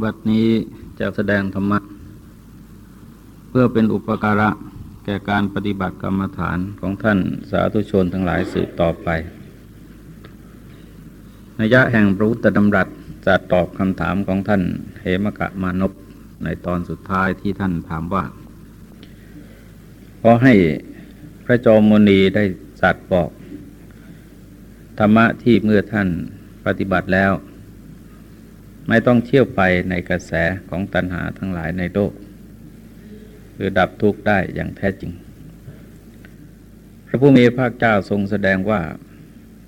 บัดนี้จะแสดงธรรมะ เพื่อเป็นอุปการะแก่การปฏิบัติกรรมฐานของท่านสาธุชนทั้งหลายสืบต่อไปนัยยะแห่งพระพุทธดำรัสจะตอบคำถามของท่านเหมกะมานพในตอนสุดท้ายที่ท่านถามว่าขอให้พระจอมมนีได้จัดบอก ธรรมะที่เมื่อท่านปฏิบัติแล้ว ไม่ต้องเที่ยวไปในกระแสของตัณหาทั้งหลายในโลกคือดับทุกข์ได้อย่างแท้จริง พระผู้มีพระเจ้าทรงแสดงว่า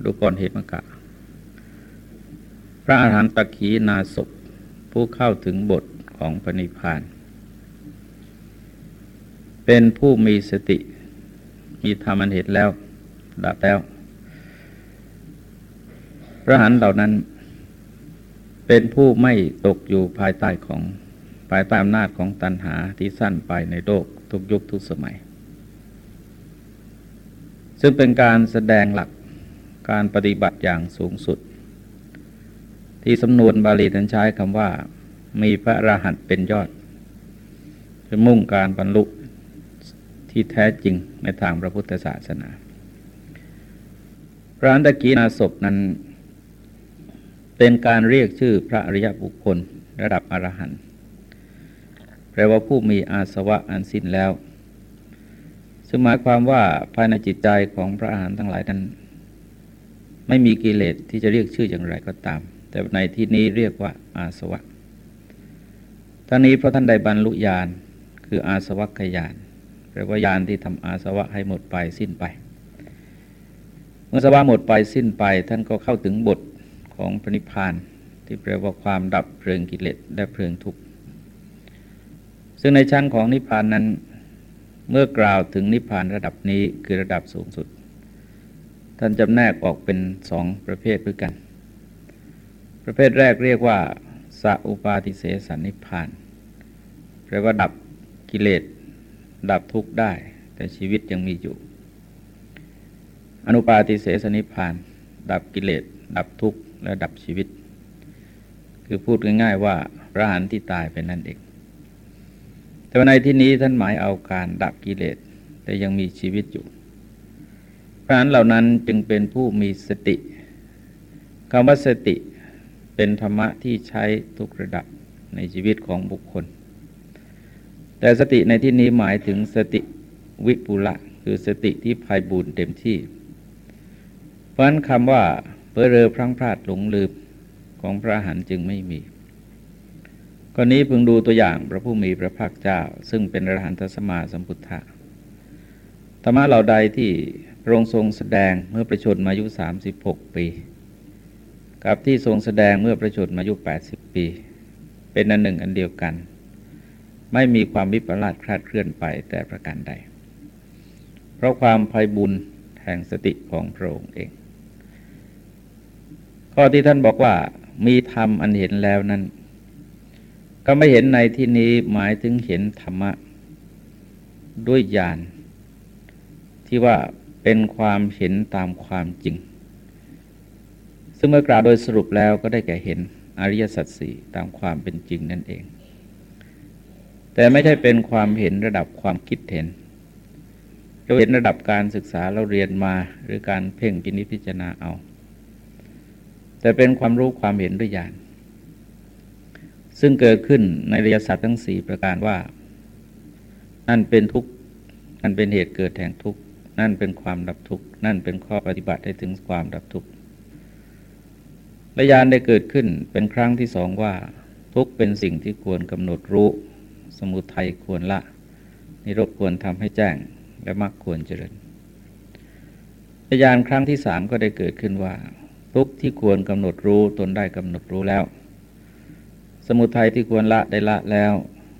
ดูก่อนเหตุมกะ พระอาหารตะขีนาศพผู้เข้าถึงบทของปณิพาน เป็นผู้มีสติ มีธรรมันเหตุแล้ว ดับแล้วพระหันเหล่านั้น เป็นผู้ไม่ตกอยู่ภายใต้ของภายใต้อำนาจของตัณหาที่สั้นไปในโลกทุกยุคทุกสมัย ซึ่งเป็นการแสดงหลักการปฏิบัติอย่างสูงสุด ที่สำนวนบาลีนั้นใช้คำว่า มีพระอรหันต์เป็นยอดจะมุ่งการบรรลุที่แท้จริงในทางพระพุทธศาสนาพระอันตะกีนาศพนั้น เป็นการเรียกชื่อพระอริยบุคคลระดับอรหันต์แปลว่าผู้มีอาสวะอันสิ้นแล้ว ซึ่งหมายความว่าภายในจิตใจของพระอาหารทั้งหลายนั้น ไม่มีกิเลสที่จะเรียกชื่ออย่างไรก็ตาม แต่ในที่นี้เรียกว่าอาสวะทั้งนี้เพราะท่านได้บรรลุญาณคืออาสวัคยานแปลว่าญาณที่ทำอาสวะให้หมดไปสิ้นไป เมื่อสวะหมดไปสิ้นไป ท่านก็เข้าถึงบท ของพระนิพพานที่แปลว่าความดับเพลิงกิเลสและเพลิงทุกข์ซึ่งในชั้นของนิพพานนั้น เมื่อกล่าวถึงนิพพานระดับนี้คือระดับสูงสุด ท่านจำแนกออกเป็นสองประเภทด้วยกัน ประเภทแรกเรียกว่าสัอุปาทิเสสนิพพานแปลว่าดับกิเลสดับทุกข์ได้ แต่ชีวิตยังมีอยู่ อนุปาทิเสสนิพพาน ดับกิเลสดับทุกข์ และดับชีวิต คือพูดง่ายๆว่าพระหันที่ตายเป็นนั่นเอง แต่ในที่นี้ท่านหมายเอาการดับกิเลสแต่ยังมีชีวิตอยู่พระหันเหล่านั้นจึงเป็นผู้มีสติคำว่าสติเป็นธรรมะที่ใช้ทุกระดับในชีวิตของบุคคล แต่สติในที่นี้หมายถึงสติวิปุละ คือสติที่ภัยบุญเต็มที่ เพราะนั้นคำว่า เพื่อเรือพลังพลาดหลงลืมของพระหันจึงไม่มีกรณีพึงดูตัวอย่างพระผู้มีพระภาคเจ้า ซึ่งเป็นอรหันตสมาสัมพุทธะธรรมะเหล่าใดที่พระองค์ทรงแสดงเมื่อประชนมายุ 36 ปี กับที่ทรงแสดงเมื่อประชนมายุ 80 ปี เป็นอันหนึ่งอันเดียวกัน ไม่มีความวิปลาสคลาดเคลื่อนไปแต่ประการใด เพราะความภัยบุญแห่งสติของพระองค์เอง ข้อที่ท่านบอกว่ามีธรรมอันเห็นแล้วนั้น ก็ไม่เห็นในที่นี้หมายถึงเห็นธรรมะ ด้วยญาณที่ว่าเป็นความเห็นตามความจริง ซึ่งเมื่อกล่าวโดยสรุปแล้วก็ได้แก่เห็นอริยสัจสี่ตามความเป็นจริงนั่นเอง แต่ไม่ใช่เป็นความเห็นระดับความคิดเห็นเราเห็นระดับการศึกษาเราเรียนมาหรือการเพ่งพินิจพิจารณาเอา แต่เป็นความรู้ความเห็นด้วยญาณซึ่งเกิดขึ้นในระยะสัตว์ทั้งสี่ประการว่า นั่นเป็นทุกข์นั่นเป็นเหตุเกิดแห่งทุกข์นั่นเป็นความดับทุกข์นั่นเป็นข้อปฏิบัติให้ถึงความดับทุกข์ระยานได้เกิดขึ้นเป็นครั้งที่สองว่า ทุกเป็นสิ่งที่ควรกำหนดรู้ สมุทัยควรละ นิโรธควรทำให้แจ้งและมรรคควรเจริญระยานครั้งที่สามก็ได้เกิดขึ้นว่า ทุกที่ควรกำหนดรู้ตนได้กำหนดรู้แล้ว สมุทัยที่ควรละได้ละแล้ว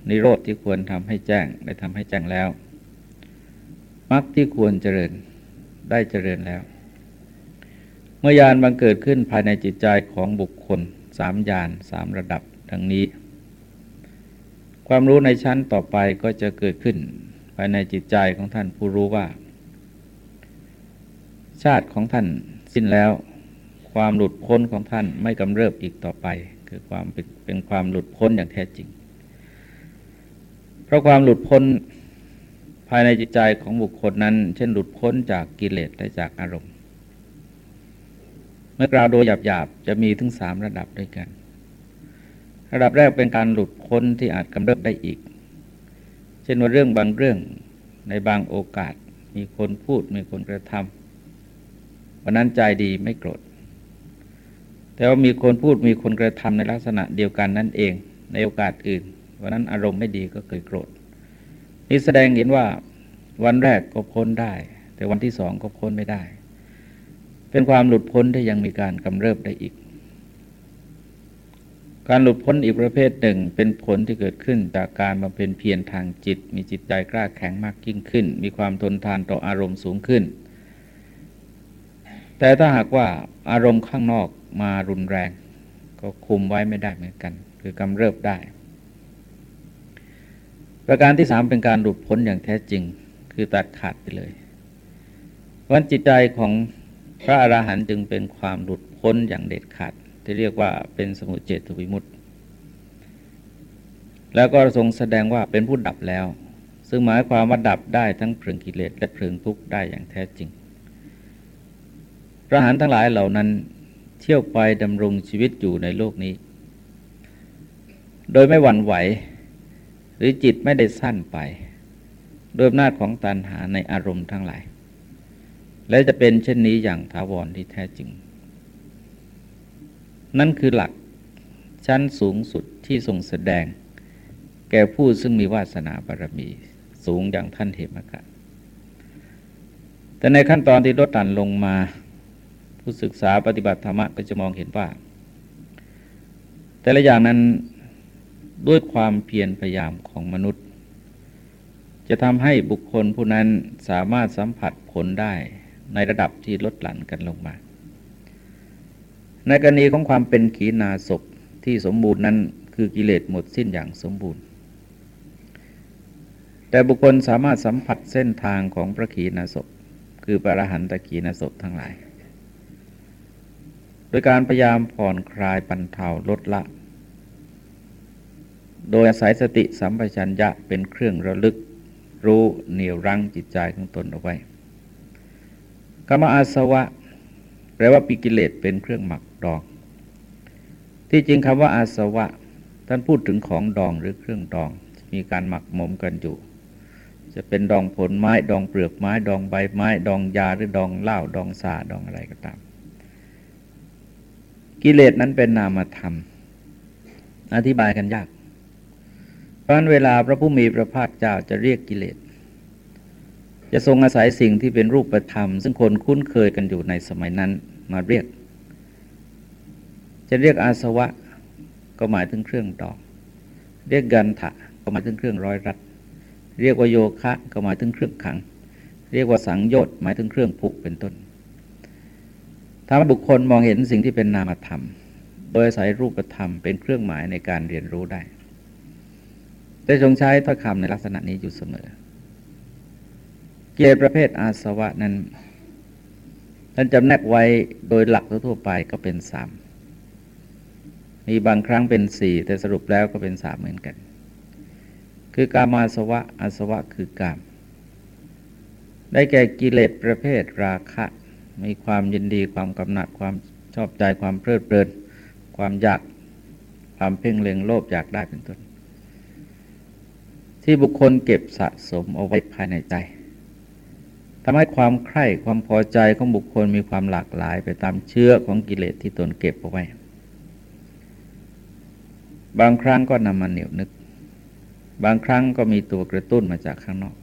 นิโรธที่ควรทำให้แจ้งได้ทำให้แจ้งแล้วมรรคที่ควรเจริญได้เจริญแล้ว เมื่อยานบังเกิดขึ้นภายในจิตใจของบุคคลสามยานสามระดับดังนี้ ความรู้ในชั้นต่อไปก็จะเกิดขึ้นภายในจิตใจของท่านผู้รู้ว่า ชาติของท่านสิ้นแล้ว ความหลุดพ้นของท่านไม่กำเริบอีกต่อไป คือความเป็นเป็นความหลุดพ้นอย่างแท้จริง เพราะความหลุดพ้นภายในจิตใจของบุคคลนั้น เช่นหลุดพ้นจากกิเลสและจากอารมณ์ เมื่อกล่าวโดยหยาบๆ จะมีถึงสามระดับด้วยกัน ระดับแรกเป็นการหลุดพ้นที่อาจกำเริบได้อีก เช่นว่าเรื่องบางเรื่องในบางโอกาสมีคนพูดมีคนกระทำวันนั้นใจดีไม่โกรธ แต่ว่ามีคนพูดมีคนกระทำในลักษณะเดียวกันนั่นเอง ในโอกาสอื่นวันนั้นอารมณ์ไม่ดีก็เกิดโกรธนี่แสดงเห็นว่าวันแรกก็พ้นได้ แต่วันที่สองก็พ้นไม่ได้ เป็นความหลุดพ้นที่ยังมีการกำเริบได้อีก การหลุดพ้นอีกประเภทหนึ่ง เป็นผลที่เกิดขึ้นจากการมาเป็นเพียรทางจิต มีจิตใจกล้าแข็งมากยิ่งขึ้น มีความทนทานต่ออารมณ์สูงขึ้น แต่ถ้าหากว่าอารมณ์ข้างนอก มารุนแรง ก็คุมไว้ไม่ได้เหมือนกัน คือกำเริบได้ ประการที่สามเป็นการหลุดพ้นอย่างแท้จริง คือตัดขาดไปเลยวันจิตใจของพระอราหันต์จึงเป็นความหลุดพ้นอย่างเด็ดขาดที่เรียกว่าเป็นสมุจเจตวิมุตติ แล้วก็ทรงแสดงว่าเป็นผู้ดับแล้ว ซึ่งหมายความว่าดับได้ทั้งเพลิงกิเลสและเพลิงทุกข์ได้อย่างแท้จริงพระหันทั้งหลายเหล่านั้น เที่ยวไปดำรงชีวิตอยู่ในโลกนี้ โดยไม่หวั่นไหว หรือจิตไม่ได้สั้นไป โดยอำนาจของตันหาในอารมณ์ทั้งหลาย และจะเป็นเช่นนี้อย่างถาวรที่แท้จริง นั่นคือหลักชั้นสูงสุดที่ทรงแสดง แก่ผู้ซึ่งมีวาสนาบารมีสูงอย่างท่านเหมกะแต่ในขั้นตอนที่ลดตันลงมา ผู้ศึกษาปฏิบัติธรรมก็จะมองเห็นว่า แต่ละอย่างนั้นด้วยความเพียรพยายามของมนุษย์ จะทำให้บุคคลผู้นั้นสามารถสัมผัสผลได้ในระดับที่ลดหลั่นกันลงมา ในกรณีของความเป็นขีณาศพที่สมบูรณ์นั้นคือกิเลสหมดสิ้นอย่างสมบูรณ์ แต่บุคคลสามารถสัมผัสเส้นทางของพระขีณาศพ คือพระอรหันตขีณาศพทั้งหลาย ดยการพยายามผ่อนคลายปันเทาลดละ โดยอาศัยสติสัมปชัญญะเป็นเครื่องระลึกรู้เหนี่ยวรั้งจิตใจของตนเอาไว้กรรมอาสวะ แปลว่าปิกิเลสเป็นเครื่องหมักดอง ที่จริงคำว่าอาสวะ ท่านพูดถึงของดองหรือเครื่องดอง มีการหมักหมมกันอยู่ จะเป็นดองผลไม้ ดองเปลือกไม้ ดองใบไม้ ดองยาหรือดองเหล้า ดองสาดองอะไรก็ตาม กิเลสนั้นเป็นนามธรรม อธิบายกันยาก เพราะนั้นเวลาพระผู้มีพระภาคเจ้าจะเรียกกิเลส จะทรงอาศัยสิ่งที่เป็นรูปธรรม ซึ่งคนคุ้นเคยกันอยู่ในสมัยนั้นมาเรียก จะเรียกอาสวะก็หมายถึงเครื่องดองเรียกกันถะก็หมายถึงเครื่องร้อยรัด เรียกว่าโยคะก็หมายถึงเครื่องขัง เรียกว่าสังโยชน์หมายถึงเครื่องผูกเป็นต้น ถ้บุคคลมองเห็นสิ่งที่เป็นนามธรรม โดยอาศัยรูปธรรมเป็นเครื่องหมายในการเรียนรู้ได้จะทรงใช้ถ้อยคำในลักษณะนี้อยู่เสมอ เกียรประเภทอาสวะนั้นท่านจำแนกไว้โดยหลักทั่วไปก็เป็นสามมีบางครั้งเป็นสี่แต่สรุปแล้วก็เป็นสามเหมือนกัน คือกามาสวะอาสวะคือกาม ได้แก่กิเลสประเภทราคะ มีความยินดีความกำหนัดความชอบใจความเพลิดเพลิน ความอยากความเพ่งเล็งโลภอยากได้เป็นต้น ที่บุคคลเก็บสะสมเอาไว้ภายในใจทำให้ความใคร่ความพอใจของบุคคลมีความหลากหลายไปตามเชื้อของกิเลสที่ตนเก็บเอาไว้ บางครั้งก็นำมาเหนียวนึก บางครั้งก็มีตัวกระตุ้นมาจากข้างนอก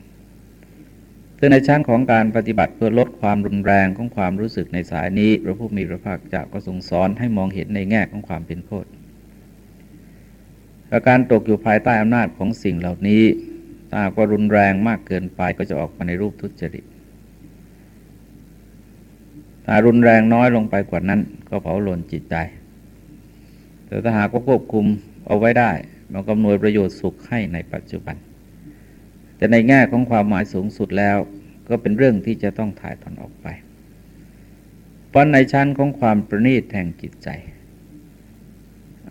ซึ่งในชั้นของการปฏิบัติเพื่อลดความรุนแรงของความรู้สึกในสายนี้พระผู้มีพระภาคเจ้าก็ทรงสอนให้มองเห็นในแง่ของความเป็นโทษและการตกอยู่ภายใต้อำนาจของสิ่งเหล่านี้ถ้าก็รุนแรงมากเกินไปก็จะออกมาในรูปทุจริตถ้ารุนแรงน้อยลงไปกว่านั้น ก็เผาหล่นจิตใจ แต่ถ้าหากควบคุมเอาไว้ได้มันกำนวยประโยชน์สุขให้ในปัจจุบัน แต่ในแง่ของความหมายสูงสุดแล้ว ก็เป็นเรื่องที่จะต้องถ่ายถอนออกไป เพราะในชั้นของความประณีตแห่งจิตใจ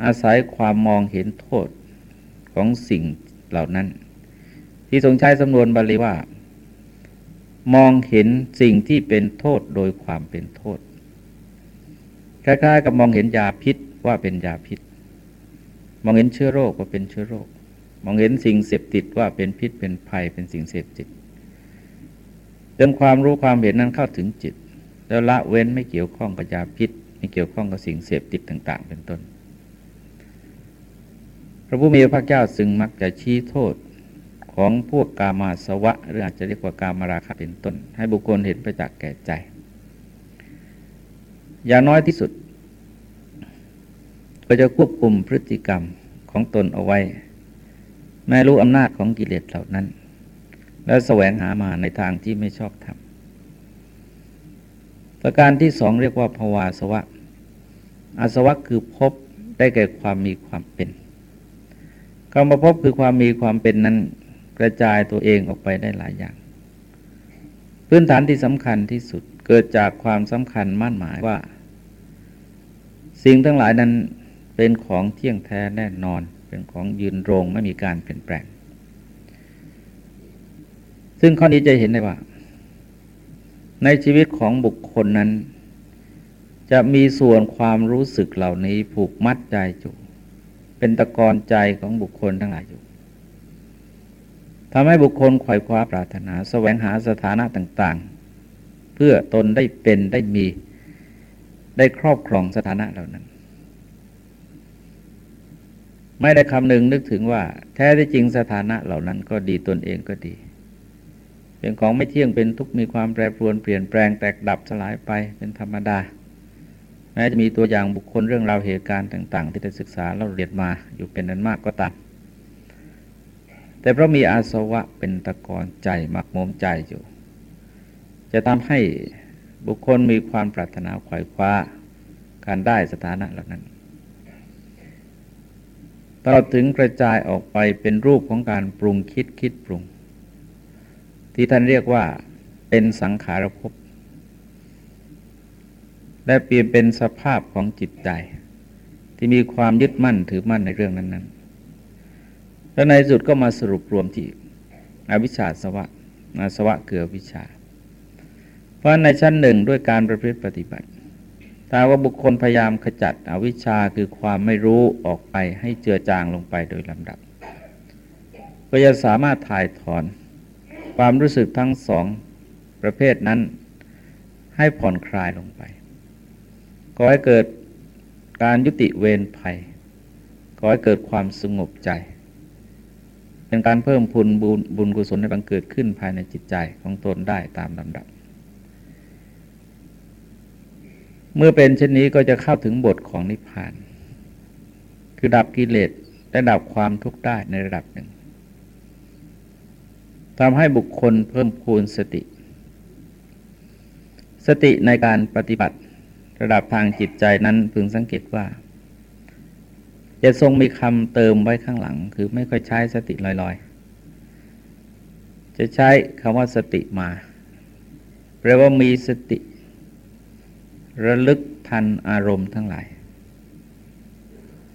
อาศัยความมองเห็นโทษของสิ่งเหล่านั้น ที่ทรงใช้สำนวนบาลีว่า มองเห็นสิ่งที่เป็นโทษโดยความเป็นโทษคล้ายๆกับมองเห็นยาพิษว่าเป็นยาพิษ มองเห็นเชื้อโรคว่าเป็นเชื้อโรค มองเห็นสิ่งเสพติดว่าเป็นพิษเป็นภัยเป็นสิ่งเสพติดจนความรู้ความเห็นนั้นเข้าถึงจิต แล้วละเว้นไม่เกี่ยวข้องกับยาพิษ ไม่เกี่ยวข้องกับสิ่งเสพติดต่าง ๆ เป็นต้น พระผู้มีพระเจ้าซึ่งมักจะชี้โทษของพวกกามาสวะ หรืออาจจะเรียกว่ากามาราคะเป็นต้น ให้บุคคลเห็นประจักษ์แก่ใจ อย่างน้อยที่สุด ก็จะควบคุมพฤติกรรมของตนเอาไว้ แม้รู้อำนาจของกิเลสเหล่านั้น และแสวงหามาในทางที่ไม่ชอบทำประการที่สองเรียกว่าภวาสวะ อาสวะคือพบได้แก่ความมีความเป็นคำว่าพบคือความมีความเป็นนั้นกระจายตัวเองออกไปได้หลายอย่าง พื้นฐานที่สำคัญที่สุดเกิดจากความสำคัญมั่นหมายว่า สิ่งทั้งหลายนั้นเป็นของเที่ยงแท้แน่นอน เป็นของยืนรงไม่มีการเปลี่ยนแปลง ซึ่งข้อนี้จะเห็นได้ว่า ในชีวิตของบุคคลนั้น จะมีส่วนความรู้สึกเหล่านี้ผูกมัดใจอยู่เป็นตะกอนใจของบุคคลทั้งหลายอยู่ทำให้บุคคลขวายคว้าปรารถนาสแสวงหาสถานะต่าง ๆ เพื่อตนได้เป็นได้มีได้ครอบครองสถานะเหล่านั้น ไม่ได้คำหนึ่งนึกถึงว่า แท้ที่จริงสถานะเหล่านั้นก็ดีตนเองก็ดี เป็นของไม่เที่ยงเป็นทุกมีความแปรปรวนเปลี่ยนแปลงแตกดับสลายไปเป็นธรรมดาแม้จะมีตัวอย่างบุคคลเรื่องราวเหตุการณ์ต่าง ๆ ที่ได้ศึกษาเราเรียนมาอยู่เป็นนั้นมากก็ตามแต่เพราะมีอาสวะเป็นตะกอนใจหมักมมใจอยู่ จะทำให้บุคคลมีความปรารถนาขวายคว้าการได้สถานะเหล่านั้น ตลอดถึงกระจายออกไปเป็นรูปของการปรุงคิดคิดปรุง ที่ท่านเรียกว่าเป็นสังขารภพและเปลี่ยนเป็นสภาพของจิตใจ ที่มีความยึดมั่นถือมั่นในเรื่องนั้นๆแล้วในสุดก็มาสรุปรวมที่อวิชชาสวะอาสวะเกือวิชา เพราะในชั้นหนึ่งด้วยการประพฤติปฏิบัติ ถ้าว่าบุคคลพยายามขจัดอวิชชาคือความไม่รู้ออกไปให้เจือจางลงไปโดยลำดับ ก็จะสามารถถ่ายถอน ความรู้สึกทั้งสองประเภทนั้น ให้ผ่อนคลายลงไปก่อให้เกิดการยุติเวรภัยก่อให้เกิดความสงบใจ เป็นการเพิ่มพูนบุญบุญกุศลในบังเกิดขึ้นภายในจิตใจของตนได้ตามลำดับ เมื่อเป็นเช่นนี้ก็จะเข้าถึงบทของนิพพาน คือดับกิเลสและดับความทุกข์ได้ในระดับหนึ่งทำให้บุคคลเพิ่มพูนสติ สติในการปฏิบัติระดับทางจิตใจนั้นพึงสังเกตว่า จะทรงมีคำเติมไว้ข้างหลัง คือไม่ค่อยใช้สติลอยๆ จะใช้คำว่าสติมาแปลว่ามีสติ ระลึกทันอารมณ์ทั้งหลาย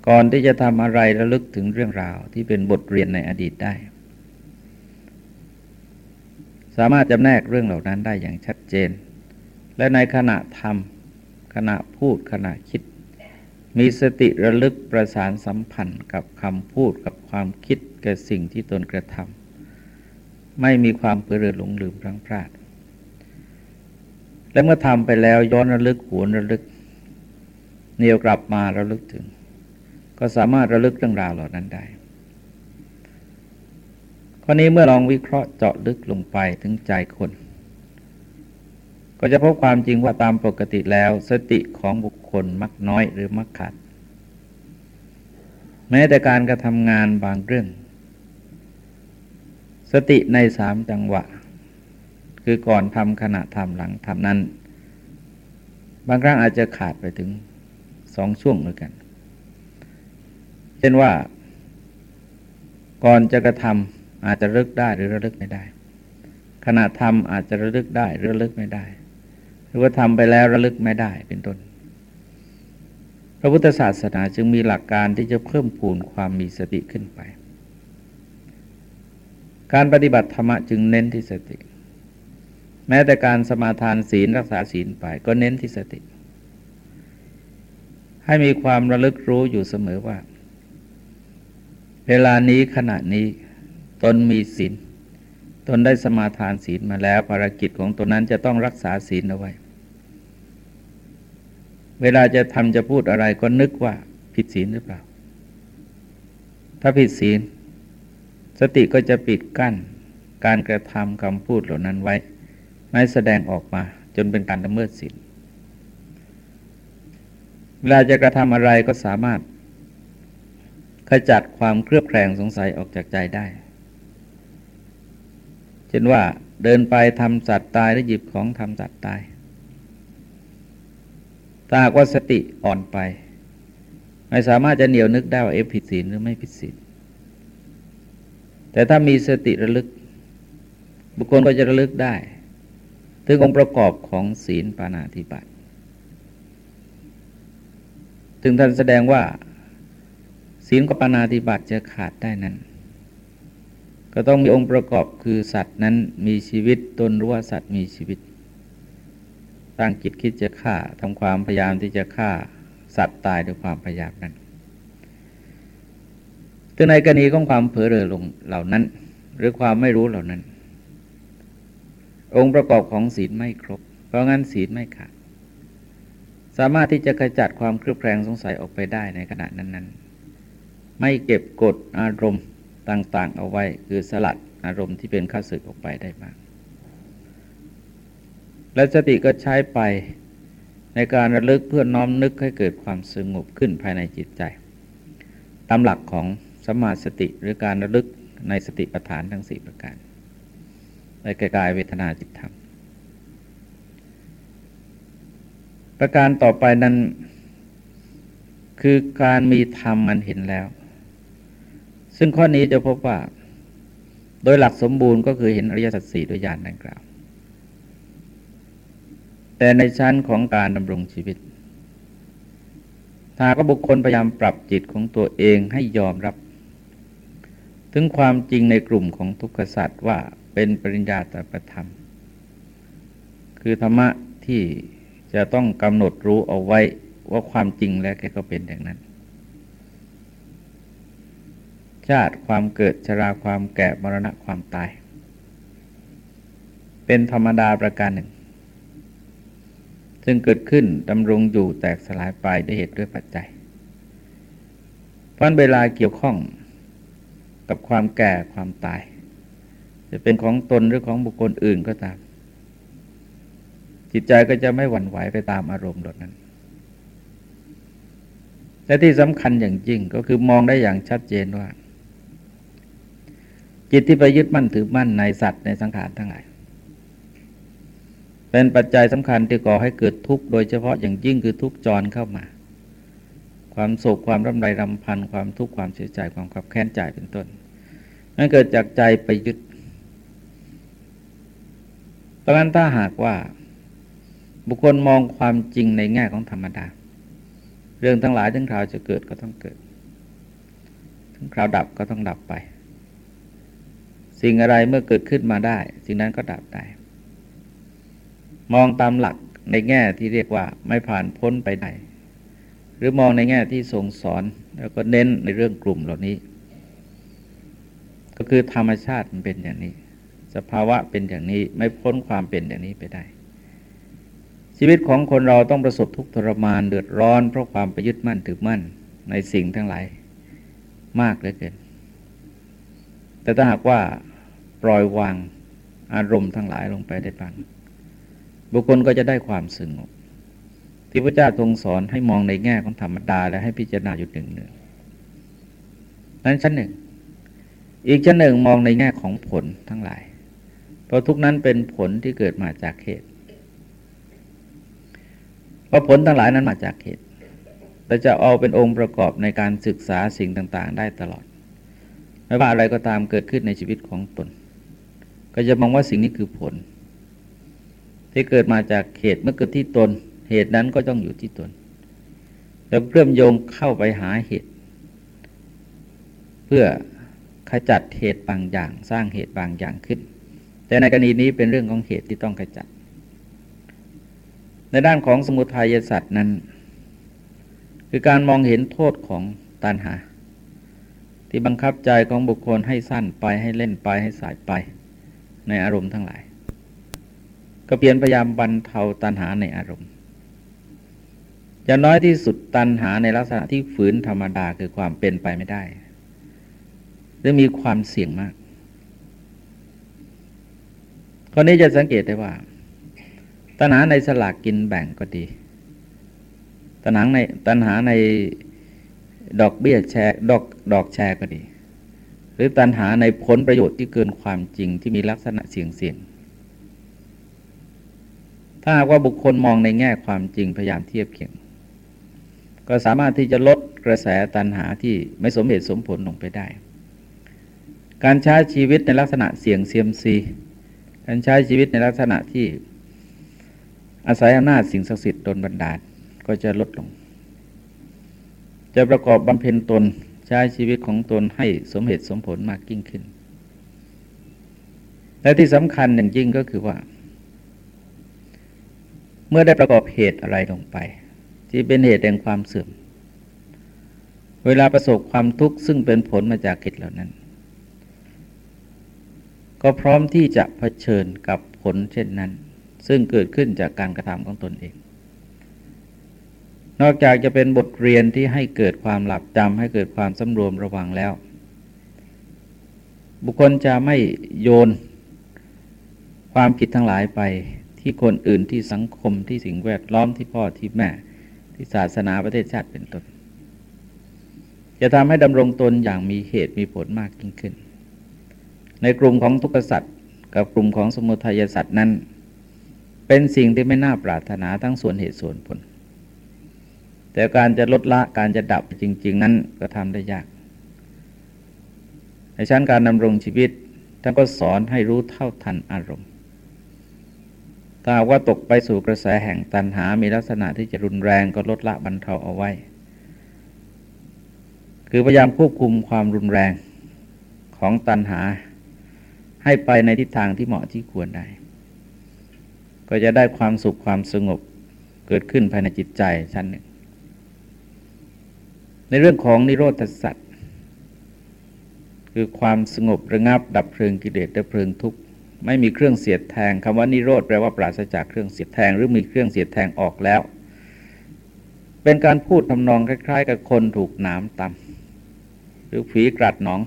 ก่อนที่จะทำอะไรระลึกถึงเรื่องราวที่เป็นบทเรียนในอดีตได้ สามารถจำแนกเรื่องเหล่านั้นได้อย่างชัดเจน และในขณะทำขณะพูดขณะคิด มีสติระลึกประสานสัมพันธ์กับคำพูดกับความคิดกับสิ่งที่ตนกระทำไม่มีความเปรือหลงลืมพลังพลาด และเมื่อทำไปแล้วย้อนระลึกหวนระลึกเนียวกลับมาระลึกถึง ก็สามารถระลึกเรื่องราวเหล่านั้นได้ข้อนี้เมื่อลองวิเคราะห์เจาะลึกลงไปถึงใจคน ก็จะพบความจริงว่าตามปกติแล้ว สติของบุคคลมักน้อยหรือมักขาด แม้แต่การกระทำงานบางเรื่อง สติในสามจังหวะ คือก่อนทำขณะทำหลังทำนั้น บางครั้งอาจจะขาดไปถึงสองช่วงด้วยกัน เช่นว่า ก่อนจะกระทำอาจจะระลึกได้หรือระลึกไม่ได้ ขณะทำอาจจะระลึกได้หรือระลึกไม่ได้ หรือว่าทำไปแล้วระลึกไม่ได้เป็นต้นพระพุทธศาสนาจึงมีหลักการที่จะเพิ่มพูนความมีสติขึ้นไป การปฏิบัติธรรมจึงเน้นที่สติ แม้แต่การสมาทานศีลรักษาศีลไปก็เน้นที่สติ ให้มีความระลึกรู้อยู่เสมอว่า เวลานี้ขณะนี้ตนมีศีลตนได้สมาทานศีลมาแล้วภารกิจของตนนั้นจะต้องรักษาศีลเอาไว้ เวลาจะทำจะพูดอะไรก็นึกว่าผิดศีลหรือเปล่า ถ้าผิดศีล สติก็จะปิดกั้น การกระทำคำพูดเหล่านั้นไว้ ไม่แสดงออกมา จนเป็นการละเมิดศีลเวลาจะกระทำอะไรก็สามารถขจัดความเครือบแคลงสงสัยออกจากใจได้ เช่นว่าเดินไปทำสัตว์ตายหรือหยิบของทำสัตว์ตายถ้าว่าสติอ่อนไป ไม่สามารถจะเหนียวนึกได้ว่าเอฟผิดศีลหรือไม่ผิดศีลแต่ถ้ามีสติระลึก บุคคลก็จะระลึกได้ ถึงองค์ประกอบของศีลปานาธิบัติถึงท่านแสดงว่า ศีลกับปานาธิบัติจะขาดได้นั้น ก็ต้องมีองค์ประกอบคือสัตว์นั้นมีชีวิตตนรู้ว่าสัตว์มีชีวิตตั้งจิตคิดจะฆ่าทำความพยายามที่จะฆ่าสัตว์ตายด้วยความพยายามนั้นถึงในกรณีของความเผลอเรอลงเหล่านั้น หรือความไม่รู้เหล่านั้น องค์ประกอบของศีลไม่ครบ เพราะงั้นศีลไม่ขาด สามารถที่จะขจัดความเครือบแคลงสงสัยออกไปได้ในขณะนั้น ๆ ไม่เก็บกดอารมณ์ต่าง ๆ เอาไว้คือสลัดอารมณ์ที่เป็นข้าศึกออกไปได้บ้าง และสติก็ใช้ไปในการระลึกเพื่อน้อมนึกให้เกิดความสงบขึ้นภายในจิตใจ ตามหลักของสมาสติหรือการระลึกในสติปัฏฐานทั้งสี่ประการ ในกายเวทนาจิตธรรม ประการต่อไปนั้น คือการมีธรรมมันเห็นแล้วซึ่งข้อนี้จะพบว่า โดยหลักสมบูรณ์ก็คือเห็นอริยสัจสี่ด้วยญาณดังกล่าว แต่ในชั้นของการดำรงชีวิต ถ้าก็บุคคลพยายามปรับจิตของตัวเองให้ยอมรับ ถึงความจริงในกลุ่มของทุกขสัตว์ว่า เป็นปริญญาตประธรรม คือธรรมะที่จะต้องกำหนดรู้เอาไว้ว่าความจริงแล้วแกก็เป็นอย่างนั้น ชาติความเกิดชราความแก่มรณะความตาย เป็นธรรมดาประการหนึ่ง ซึ่งเกิดขึ้นดำรงอยู่แตกสลายไปด้วยเหตุด้วยปัจจัยเพราะเวลาเกี่ยวข้องกับความแก่ความตาย จะเป็นของตนหรือของบุคคลอื่นก็ตาม จิตใจก็จะไม่หวั่นไหวไปตามอารมณ์ดนั้น และที่สำคัญอย่างยิ่งก็คือมองได้อย่างชัดเจนว่า จิตที่ไปยึดมั่นถือมั่นในสัตว์ในสังขารทั้งหลายเป็นปัจจัยสำคัญที่ก่อให้เกิดทุกข์โดยเฉพาะอย่างยิ่งคือทุกข์จรเข้ามา ความโศกความรำไรรำพันความทุกข์ความเสียใจความขับแค้นใจเป็นต้นนั่นเกิดจากใจไปยึด เพราะนั้นถ้าหากว่า บุคคลมองความจริงในแง่ของธรรมดา เรื่องทั้งหลายทั้งคราวจะเกิดก็ต้องเกิด ทั้งคราวดับก็ต้องดับไป สิ่งอะไรเมื่อเกิดขึ้นมาได้ สิ่งนั้นก็ดับได้ มองตามหลักในแง่ที่เรียกว่าไม่ผ่านพ้นไปไหนหรือมองในแง่ที่ทรงสอนแล้วก็เน้นในเรื่องกลุ่มเหล่านี้ ก็คือธรรมชาติมันเป็นอย่างนี้ สภาวะเป็นอย่างนี้ไม่พ้นความเป็นอย่างนี้ไปได้ ชีวิตของคนเราต้องประสบทุกข์ทรมานเดือดร้อนเพราะความไปยึดมั่นถือมั่นในสิ่งทั้งหลายมากเหลือเกิน แต่ถ้าหากว่าปล่อยวางอารมณ์ทั้งหลายลงไปได้บ้างบุคคลก็จะได้ความสงบที่พระเจ้าทรงสอนให้มองในแง่ของธรรมดาและให้พิจารณาอยู่หนึ่งหนึ่งนั้นชั้นหนึ่ง อีกชั้นหนึ่งมองในแง่ของผลทั้งหลาย เพราะทุกนั้นเป็นผลที่เกิดมาจากเหตุเพราะผลทั้งหลายนั้นมาจากเหตุแต่จะเอาเป็นองค์ประกอบในการศึกษาสิ่งต่าง ๆ ได้ตลอด ไม่ว่าอะไรก็ตามเกิดขึ้นในชีวิตของตน ก็จะมองว่าสิ่งนี้คือผล ที่เกิดมาจากเหตุเมื่อเกิดที่ตน เหตุนั้นก็ต้องอยู่ที่ตนแล้วเริ่อมโยงเข้าไปหาเหตุ เพื่อขจัดเหตุบางอย่าง สร้างเหตุบางอย่างขึ้น แต่ในกรณีนี้เป็นเรื่องของเหตุที่ต้องขจัด ในด้านของสมุทัยสัตว์นั้น คือการมองเห็นโทษของตัณหา ที่บังคับใจของบุคคลให้สั้นไปให้เล่นไปให้สายไป ในอารมณ์ทั้งหลาย ก็เปลี่ยนพยายามบรรเทาตัณหาในอารมณ์อย่างน้อยที่สุดตัณหาในลักษณะที่ฝืนธรรมดาคือความเป็นไปไม่ได้ หรือมีความเสี่ยงมาก คนนี้จะสังเกตได้ว่า ตัณหาในสลากกินแบ่งก็ดี ตัณหาในตัณหาในดอกเบี้ยแชร์ดอกดอกแชร์ก็ดี หรือตัณหาในผลประโยชน์ที่เกินความจริงที่มีลักษณะเสี่ยงเสี่ยงถ้าหากว่าบุคคลมองในแง่ความจริงพยายามเทียบเคียง ก็สามารถที่จะลดกระแสตัณหาที่ไม่สมเหตุสมผลลงไปได้ การใช้ชีวิตในลักษณะเสี่ยงเซียมซี การใช้ชีวิตในลักษณะที่อาศัยอำนาจสิ่งศักดิ์สิทธิ์ตนบันดาลก็จะลดลง จะประกอบบำเพ็ญตนใช้ชีวิตของตนให้สมเหตุสมผลมากยิ่งขึ้น และที่สำคัญอย่างยิ่งก็คือว่า เมื่อได้ประกอบเหตุอะไรลงไป ที่เป็นเหตุแห่งความเสื่อม เวลาประสบความทุกข์ซึ่งเป็นผลมาจากเหตุเหล่านั้น ก็พร้อมที่จะะเผชิญกับผลเช่นนั้น ซึ่งเกิดขึ้นจากการกระทำของตนเอง นอกจากจะเป็นบทเรียนที่ให้เกิดความหลับจำให้เกิดความสำรวมระวังแล้ว บุคคลจะไม่โยนความผิดทั้งหลายไปที่คนอื่นที่สังคมที่สิ่งแวดล้อมที่พ่อที่แม่ที่ศาสนาประเทศชาติเป็นต้นจะทำให้ดำรงตนอย่างมีเหตุมีผลมากยิ่งขึ้น ในกลุ่มของทุกขสัตว์กับกลุ่มของสมุทัยสัตว์นั้น เป็นสิ่งที่ไม่น่าปรารถนาทั้งส่วนเหตุส่วนผล แต่การจะลดละการจะดับจริง ๆ นั้นก็ทำได้ยาก ในชั้นการดำรงชีวิตท่านก็สอนให้รู้เท่าทันอารมณ์ ถ้าว่าตกไปสู่กระแสแห่งตันหา มีลักษณะที่จะรุนแรงก็ลดละบรรเทาเอาไว้ คือพยายามควบคุมความรุนแรงของตันหา ให้ไปในทิศทางที่เหมาะที่ควรได้ ก็จะได้ความสุขความสงบเกิดขึ้นภายในจิตใจชั้นหนึ่ง ในเรื่องของนิโรธสัตว์คือความสงบระงับดับเพลิงกิเลสและเพลิงทุกข์ไม่มีเครื่องเสียดแทงคำว่านิโรธแปลว่าปราศจากเครื่องเสียดแทงหรือมีเครื่องเสียดแทงออกแล้ว เป็นการพูดทำนองคล้าย ๆ กับคนถูกหนามตำหรือผีกรัดหนอง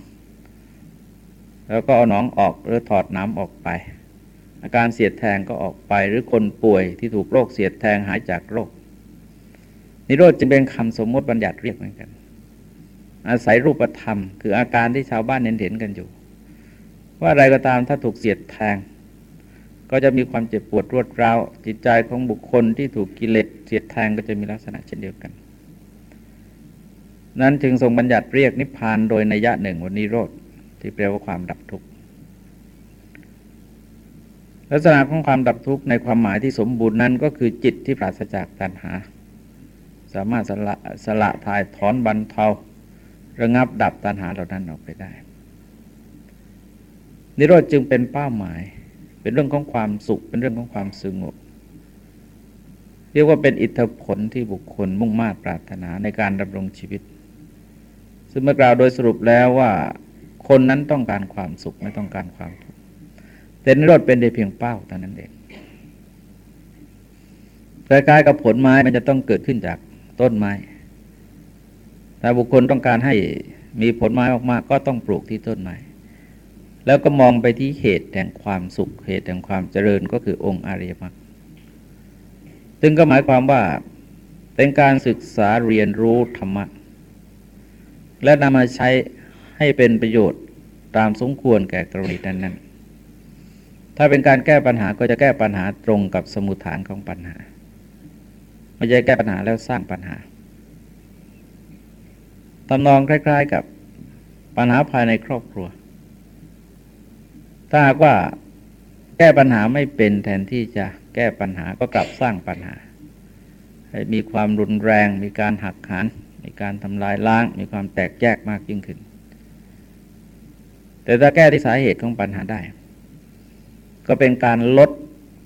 แล้วก็เอาหนองออกหรือถอดน้ำออกไป อาการเสียดแทงก็ออกไปหรือคนป่วยที่ถูกโรคเสียดแทงหายจากโรค นิโรธจึงเป็นคำสมมติบัญญัติเรียกเหมือนกัน อาศัยรูปธรรม คืออาการที่ชาวบ้านเห็นๆกันอยู่ ว่าอะไรก็ตามถ้าถูกเสียดแทง ก็จะมีความเจ็บปวดรวดร้าวจิตใจของบุคคลที่ถูกกิเลสเสียดแทงก็จะมีลักษณะเช่นเดียวกัน นั้นจึงทรงบัญญัติเรียกนิพพานโดยนัยยะหนึ่งวันนิโรธ ที่แปลว่าความดับทุกข์ลักษณะของความดับทุกข์ในความหมายที่สมบูรณ์นั้นก็คือจิตที่ปราศจากตัณหา สามารถสละสละทายถอนบรรเทาระงับดับตัณหาเหล่านั้นออกไปได้ นิโรธจึงเป็นเป้าหมาย เป็นเรื่องของความสุข เป็นเรื่องของความสงบ เรียกว่าเป็นอิทธิผลที่บุคคลมุ่งมา่ปรารถนาในการดำรงชีวิต ซึ่งเมื่อกล่าวโดยสรุปแล้วว่า คนนั้นต้องการความสุขไม่ต้องการความทุกข์แต่นิโรธเป็นได้เพียงเป้าเท่านั้นเองคล้ายๆกับผลไม้มันจะต้องเกิดขึ้นจากต้นไม้แต่บุคคลต้องการให้มีผลไม้มากๆก็ต้องปลูกที่ต้นไม้ แล้วก็มองไปที่เหตุแห่งความสุข เหตุแห่งความเจริญก็คือองค์อริยมรรคซึ่งก็หมายความว่าเป็นการศึกษาเรียนรู้ธรรมะ และนำมาใช้ ให้เป็นประโยชน์ตามสมควรแก่กรณีนั้นๆ ถ้าเป็นการแก้ปัญหาก็จะแก้ปัญหาตรงกับสมุทฐานของปัญหา ไม่ใช่แก้ปัญหาแล้วสร้างปัญหาตำนองคล้าย ๆ กับปัญหาภายในครอบครัว ถ้าหากว่าแก้ปัญหาไม่เป็นแทนที่จะแก้ปัญหาก็กลับสร้างปัญหา ให้มีความรุนแรง มีการหักหานมีการทำลายล้าง มีความแตกแยกมากยิ่งขึ้น แต่ถ้าแก้ที่สาเหตุของปัญหาได้ ก็เป็นการลด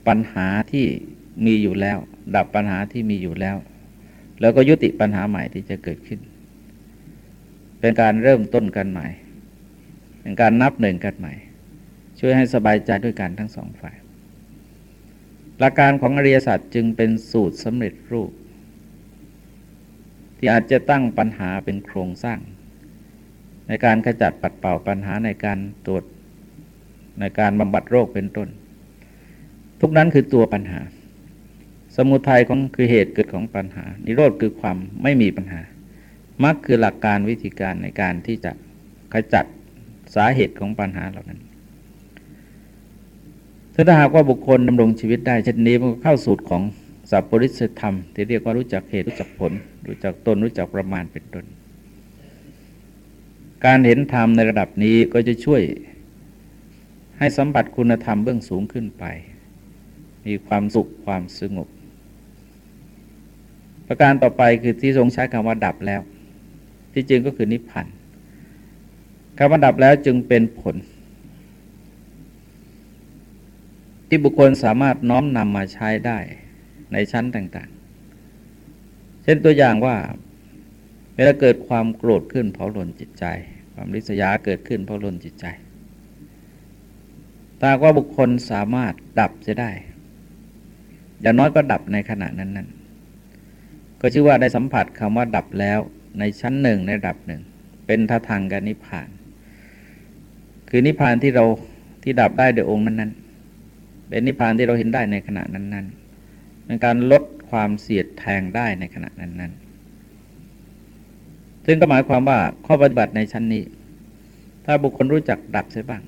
ปัญหาที่มีอยู่แล้ว ดับปัญหาที่มีอยู่แล้ว แล้วก็ยุติปัญหาใหม่ที่จะเกิดขึ้น เป็นการเริ่มต้นกันใหม่ เป็นการนับหนึ่งกันใหม่ ช่วยให้สบายใจด้วยกันทั้งสองฝ่าย หลักการของอริยสัจจึงเป็นสูตรสำเร็จรูป ที่อาจจะตั้งปัญหาเป็นโครงสร้าง ในการขจัดปัดเป่าปัญหาในการตรวจในการบำบัดโรคเป็นต้น ทุกนั้นคือตัวปัญหา สมุทัยของคือเหตุเกิดของปัญหา นิโรธคือความไม่มีปัญหามรรคคือหลักการวิธีการในการที่จะขจัดสาเหตุของปัญหาเหล่านั้นถ้าหากว่าบุคคลดำรงชีวิตได้เช่นนี้มันก็เข้าสูตรของสัพปริสธรรม ที่เรียกว่ารู้จักเหตุรู้จักผล รู้จักตนรู้จักประมาณเป็นต้น การเห็นธรรมในระดับนี้ก็จะช่วยให้สัมผัสคุณธรรมเบื้องสูงขึ้นไป มีความสุขความสงบ ประการต่อไปคือที่ทรงใช้คำว่าดับแล้ว ที่จริงก็คือนิพพานคำว่าดับแล้วจึงเป็นผล ที่บุคคลสามารถน้อมนำมาใช้ได้ในชั้นต่างๆ เช่นตัวอย่างว่า เวลาเกิดความโกรธขึ้นเผาหล่นจิตใจ ความริษยาเกิดขึ้นเผาหล่นจิตใจถ้าว่าบุคคลสามารถดับจะได้ อย่างน้อยก็ดับในขณะนั้นๆก็ชื่อว่าได้สัมผัสคำว่าดับแล้วในชั้นหนึ่งในระดับหนึ่ง เป็นท่าทางการนิพพาน คือนิพพานที่เราที่ดับได้โดยองค์นั้นๆเป็นนิพพานที่เราเห็นได้ในขณะนั้นๆเป็นการลดความเสียดแทงได้ในขณะนั้นๆ ซึ่งก็หมายความว่าข้อปฏิบัติในชั้นนี้ ถ้าบุคคลรู้จักดับเสียบ้าง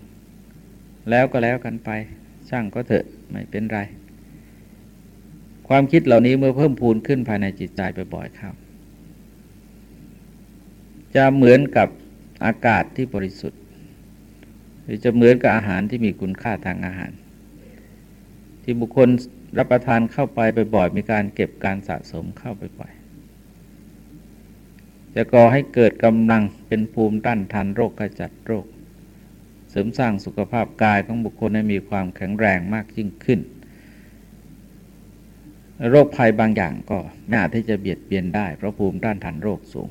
แล้วก็แล้วกันไปช่างก็เถอะไม่เป็นไร ความคิดเหล่านี้เมื่อเพิ่มพูนขึ้นภายในจิตใจไปบ่อยเข้าจะเหมือนกับอากาศที่บริสุทธิ์ หรือจะเหมือนกับอาหารที่มีคุณค่าทางอาหาร ที่บุคคลรับประทานเข้าไปบ่อยๆมีการเก็บการสะสมเข้าไปบ่อย จะก่อให้เกิดกำลังเป็นภูมิต้านทานโรคกระจัดโรค เสริมสร้างสุขภาพกายของบุคคลให้มีความแข็งแรงมากยิ่งขึ้น โรคภัยบางอย่างก็ไม่าที่จะเบียดเบียนได้เพราะภูมิต้านทานโรคสูง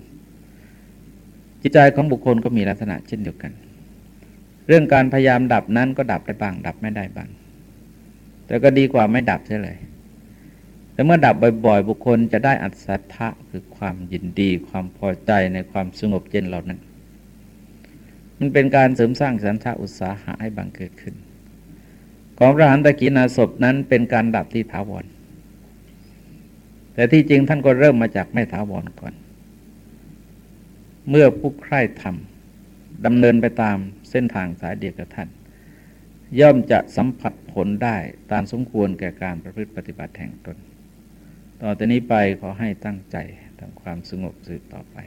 จิตใจของบุคคลก็มีลักษณะเช่นเดียวกัน เรื่องการพยายามดับนั้นก็ดับได้บ้าง ดับไม่ได้บ้าง แต่ก็ดีกว่าไม่ดับใช่เลย แต่เมื่อดับบ่อยๆ บุคคลจะได้อัศทะคือความยินดี ความพอใจในความสงบเย็นเหล่านั้น มันเป็นการเสริมสร้างสันทะอุตสาหะให้บังเกิดขึ้น ของพระหันตะกีนาศพนั้นเป็นการดับที่ถาวร แต่ที่จริงท่านก็เริ่มมาจากไม่ถาวรก่อน เมื่อผู้ใคร่ทำดำเนินไปตามเส้นทางสายเดียวกับท่านย่อมจะสัมผัสผลได้ตามสมควรแก่การประพฤติปฏิบัติแห่งตน ต่อแต่นี้ไปขอให้ตั้งใจทำความสงบสืบต่อไป